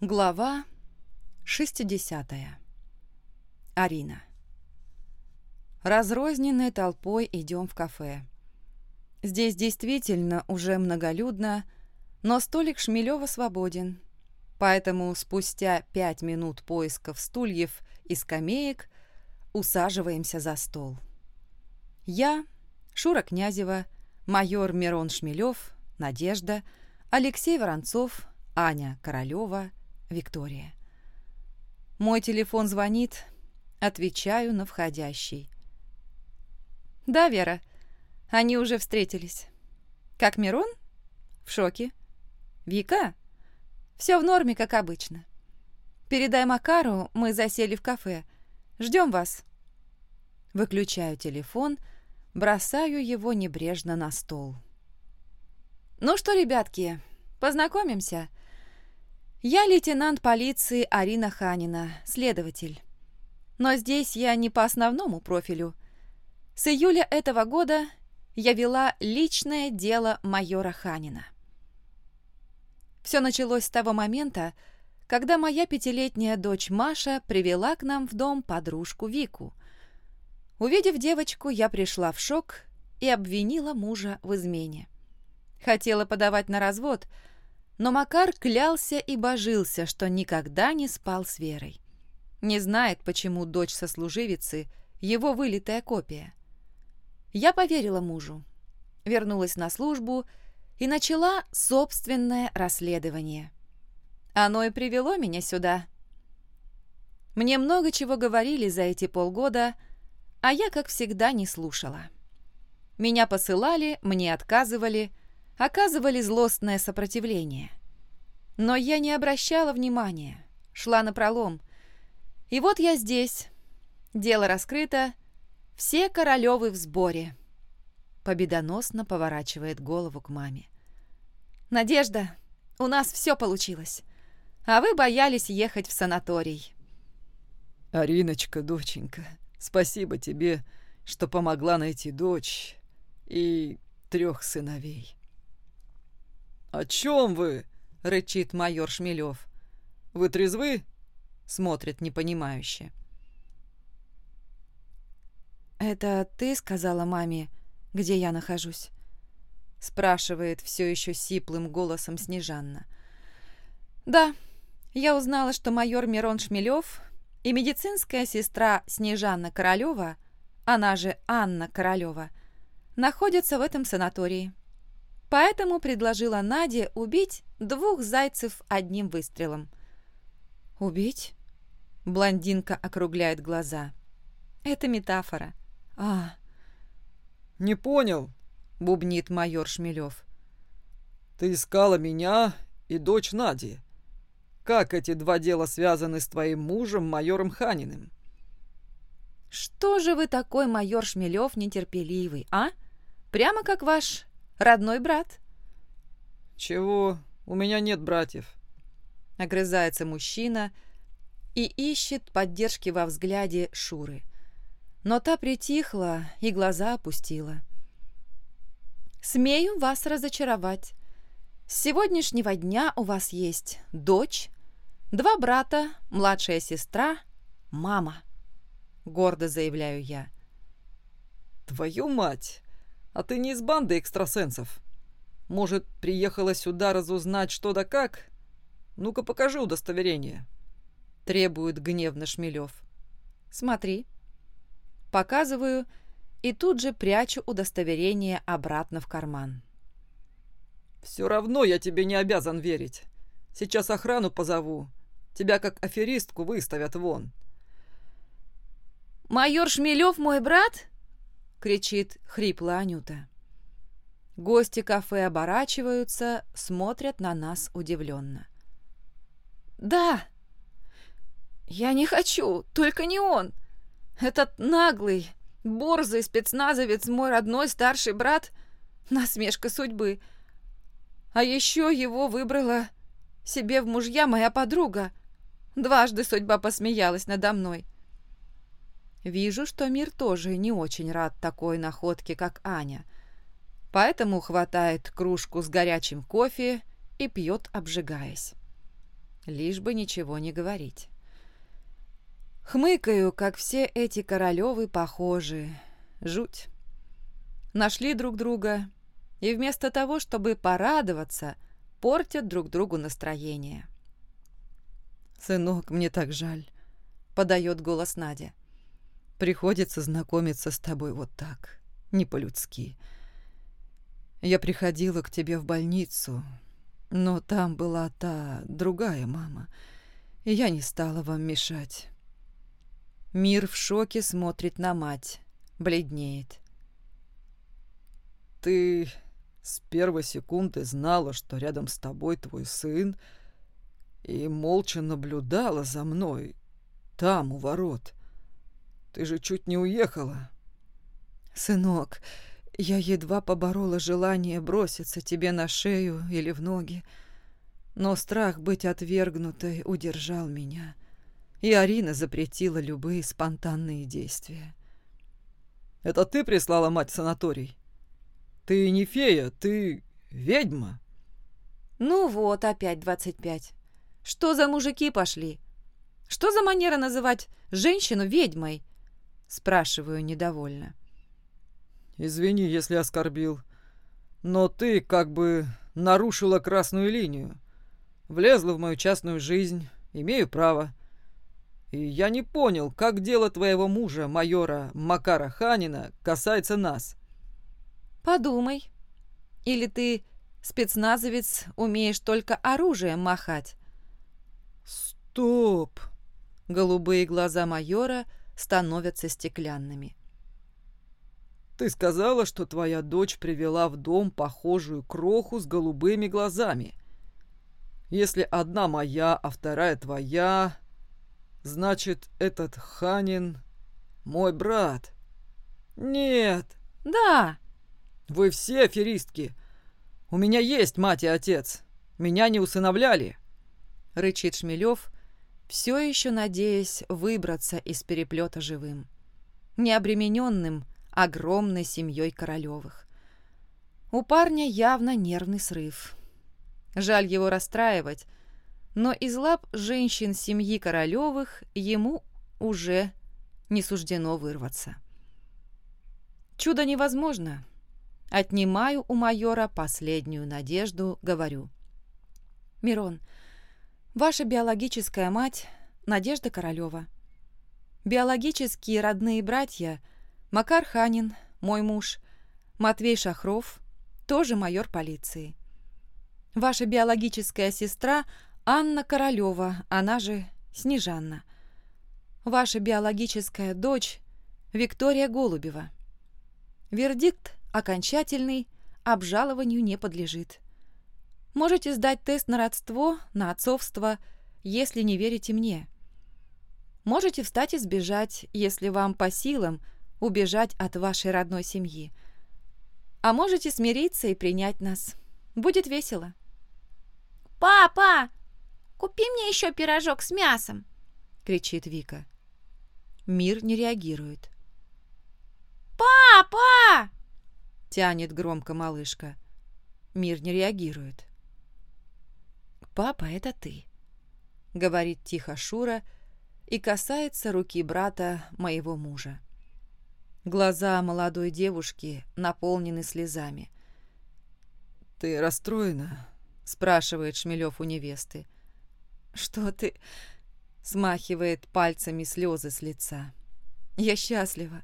Глава 60. Арина. Разрозненной толпой идем в кафе. Здесь действительно уже многолюдно, но столик Шмелева свободен. Поэтому спустя пять минут поисков стульев и скамеек усаживаемся за стол. Я, Шура Князева, майор Мирон Шмелев, Надежда, Алексей Воронцов, Аня Королева – Виктория. Мой телефон звонит, отвечаю на входящий. «Да, Вера, они уже встретились. Как Мирон? В шоке. Вика? Все в норме, как обычно. Передай Макару, мы засели в кафе. Ждем вас». Выключаю телефон, бросаю его небрежно на стол. «Ну что, ребятки, познакомимся?» Я лейтенант полиции Арина Ханина, следователь. Но здесь я не по основному профилю. С июля этого года я вела личное дело майора Ханина. Все началось с того момента, когда моя пятилетняя дочь Маша привела к нам в дом подружку Вику. Увидев девочку, я пришла в шок и обвинила мужа в измене. Хотела подавать на развод – но Макар клялся и божился, что никогда не спал с Верой. Не знает, почему дочь сослуживицы – его вылитая копия. Я поверила мужу, вернулась на службу и начала собственное расследование. Оно и привело меня сюда. Мне много чего говорили за эти полгода, а я, как всегда, не слушала. Меня посылали, мне отказывали – оказывали злостное сопротивление. Но я не обращала внимания, шла на пролом. И вот я здесь. Дело раскрыто. Все Королевы в сборе. Победоносно поворачивает голову к маме. «Надежда, у нас все получилось. А вы боялись ехать в санаторий». «Ариночка, доченька, спасибо тебе, что помогла найти дочь и трех сыновей. «О чем вы?» — рычит майор Шмелев. «Вы трезвы?» — смотрит непонимающе. «Это ты сказала маме, где я нахожусь?» — спрашивает все еще сиплым голосом Снежанна. «Да, я узнала, что майор Мирон Шмелев и медицинская сестра Снежанна Королева, она же Анна Королева, находятся в этом санатории. Поэтому предложила Наде убить двух зайцев одним выстрелом. «Убить?» Блондинка округляет глаза. «Это метафора». «А...» «Не понял», — бубнит майор Шмелев. «Ты искала меня и дочь Нади. Как эти два дела связаны с твоим мужем, майором Ханиным?» «Что же вы такой, майор Шмелев, нетерпеливый, а? Прямо как ваш Родной брат». «Чего? У меня нет братьев». Огрызается мужчина и ищет поддержки во взгляде Шуры. Но та притихла и глаза опустила. «Смею вас разочаровать. С сегодняшнего дня у вас есть дочь, два брата, младшая сестра, мама», — гордо заявляю я. «Твою мать! А ты не из банды экстрасенсов? Может, приехала сюда разузнать что да как? Ну-ка покажи удостоверение. Требует гневно Шмелев. Смотри. Показываю и тут же прячу удостоверение обратно в карман. Все равно я тебе не обязан верить. Сейчас охрану позову. Тебя как аферистку выставят вон. «Майор Шмелев мой брат?» — кричит хрипло Анюта. Гости кафе оборачиваются, смотрят на нас удивленно. «Да!» «Я не хочу, только не он! Этот наглый, борзый спецназовец, мой родной старший брат, насмешка судьбы. А еще его выбрала себе в мужья моя подруга. Дважды судьба посмеялась надо мной. Вижу, что мир тоже не очень рад такой находке, как Аня. Поэтому хватает кружку с горячим кофе и пьет, обжигаясь. лишь бы ничего не говорить. Хмыкаю, как все эти королевы похожи. Жуть. Нашли друг друга, и вместо того, чтобы порадоваться, портят друг другу настроение. «Сынок, мне так жаль», — подает голос Надя. «Приходится знакомиться с тобой вот так, не по-людски. Я приходила к тебе в больницу, но там была та другая мама, и я не стала вам мешать». Мир в шоке смотрит на мать, бледнеет. «Ты с первой секунды знала, что рядом с тобой твой сын, и молча наблюдала за мной, там, у ворот. Ты же чуть не уехала». «Сынок, я едва поборола желание броситься тебе на шею или в ноги, но страх быть отвергнутой удержал меня, и Арина запретила любые спонтанные действия». «Это ты прислала мать в санаторий? Ты не фея, ты ведьма?» «Ну вот, опять двадцать пять. Что за мужики пошли? Что за манера называть женщину ведьмой?» Спрашиваю недовольно. «Извини, если оскорбил, но ты как бы нарушила красную линию. Влезла в мою частную жизнь, имею право. И я не понял, как дело твоего мужа, майора Макара Ханина, касается нас». «Подумай. Или ты, спецназовец, умеешь только оружием махать?» «Стоп!» Голубые глаза майора становятся стеклянными. «Ты сказала, что твоя дочь привела в дом похожую кроху с голубыми глазами. Если одна моя, а вторая твоя, значит, этот Ханин мой брат. Нет!» «Да!» «Вы все аферистки! У меня есть мать и отец. Меня не усыновляли!» — рычит Шмелев, все еще надеясь выбраться из переплета живым, не обремененным огромной семьей Королевых. У парня явно нервный срыв. Жаль его расстраивать, но из лап женщин семьи Королевых ему уже не суждено вырваться. Чудо невозможно. Отнимаю у майора последнюю надежду, говорю. «Мирон, — Ваша биологическая мать – Надежда Королева. Биологические родные братья – Макар Ханин, мой муж, Матвей Шахров, тоже майор полиции. Ваша биологическая сестра – Анна Королева, она же Снежанна. Ваша биологическая дочь – Виктория Голубева. Вердикт окончательный, обжалованию не подлежит. Можете сдать тест на родство, на отцовство, если не верите мне. Можете встать и сбежать, если вам по силам убежать от вашей родной семьи. А можете смириться и принять нас. Будет весело. «Папа, купи мне еще пирожок с мясом!» — кричит Вика. Мир не реагирует. «Папа!» — тянет громко малышка. Мир не реагирует. «Папа, это ты», — говорит тихо Шура и касается руки брата моего мужа. Глаза молодой девушки наполнены слезами. «Ты расстроена?» — спрашивает Шмелев у невесты. «Что ты?» — смахивает пальцами слезы с лица. «Я счастлива.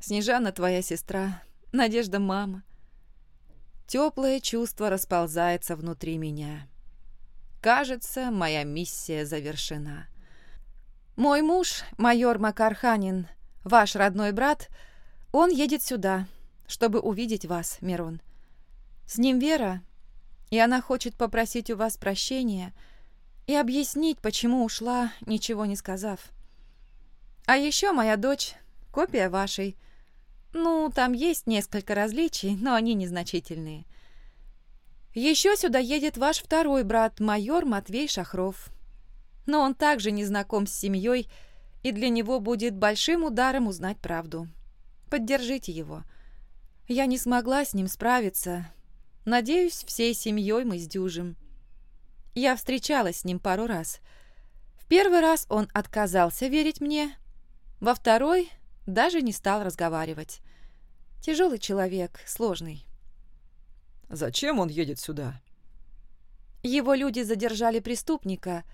Снежана твоя сестра, Надежда мама». Теплое чувство расползается внутри меня. Кажется, моя миссия завершена. Мой муж, майор Макар Ханин, ваш родной брат, он едет сюда, чтобы увидеть вас, Мирон. С ним Вера, и она хочет попросить у вас прощения и объяснить, почему ушла, ничего не сказав. А еще моя дочь, копия вашей. Ну, там есть несколько различий, но они незначительные – еще сюда едет ваш второй брат, майор Матвей Шахров. Но он также не знаком с семьей, и для него будет большим ударом узнать правду. Поддержите его. Я не смогла с ним справиться. Надеюсь, всей семьей мы сдюжим. Я встречалась с ним пару раз. В первый раз он отказался верить мне, во второй даже не стал разговаривать. Тяжелый человек, сложный. Зачем он едет сюда? Его люди задержали преступника.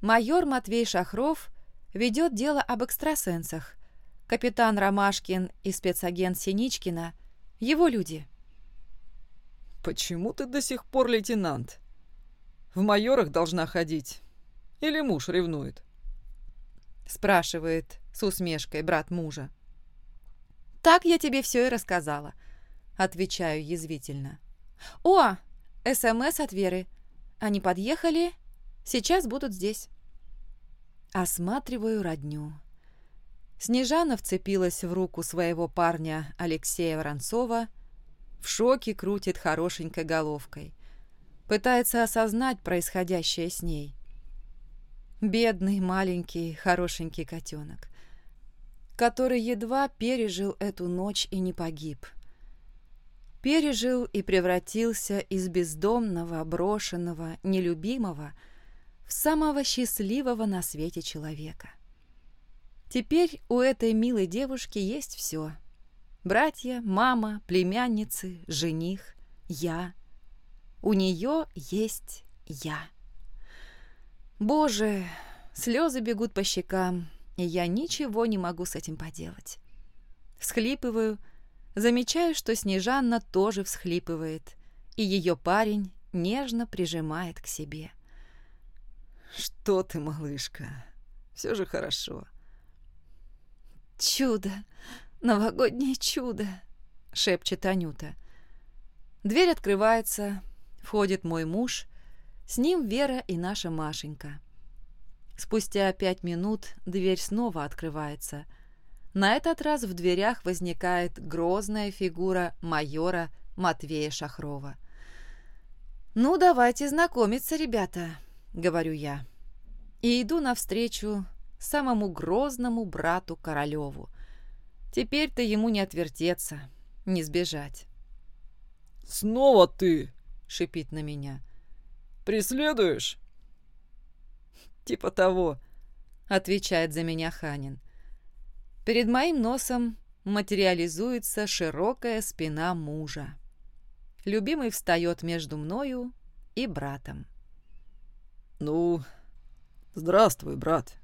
Майор Матвей Шахров ведет дело об экстрасенсах. Капитан Ромашкин и спецагент Синичкина – его люди. «Почему ты до сих пор лейтенант? В майорах должна ходить. Или муж ревнует?» Спрашивает с усмешкой брат мужа. «Так я тебе все и рассказала», – отвечаю язвительно. «О, СМС от Веры. Они подъехали, сейчас будут здесь». Осматриваю родню. Снежана вцепилась в руку своего парня Алексея Воронцова, в шоке крутит хорошенькой головкой. Пытается осознать происходящее с ней. Бедный, маленький, хорошенький котенок, который едва пережил эту ночь и не погиб. Пережил и превратился из бездомного, брошенного, нелюбимого в самого счастливого на свете человека. Теперь у этой милой девушки есть все. Братья, мама, племянницы, жених, я. У нее есть я. Боже, слезы бегут по щекам, и я ничего не могу с этим поделать. Всхлипываю, замечаю, что Снежанна тоже всхлипывает, и ее парень нежно прижимает к себе. «Что ты, малышка? Все же хорошо. «Чудо! Новогоднее чудо!» — шепчет Анюта. Дверь открывается, входит мой муж, с ним Вера и наша Машенька. Спустя пять минут дверь снова открывается. На этот раз в дверях возникает грозная фигура майора Матвея Шахрова. «Ну, давайте знакомиться, ребята», — говорю я. И иду навстречу самому грозному брату Королеву. Теперь-то ему не отвертеться, не сбежать. «Снова ты!» — шипит на меня. «Преследуешь?» «Типа того», — отвечает за меня Ханин. Перед моим носом материализуется широкая спина мужа. Любимый встает между мною и братом. «Ну, здравствуй, брат»,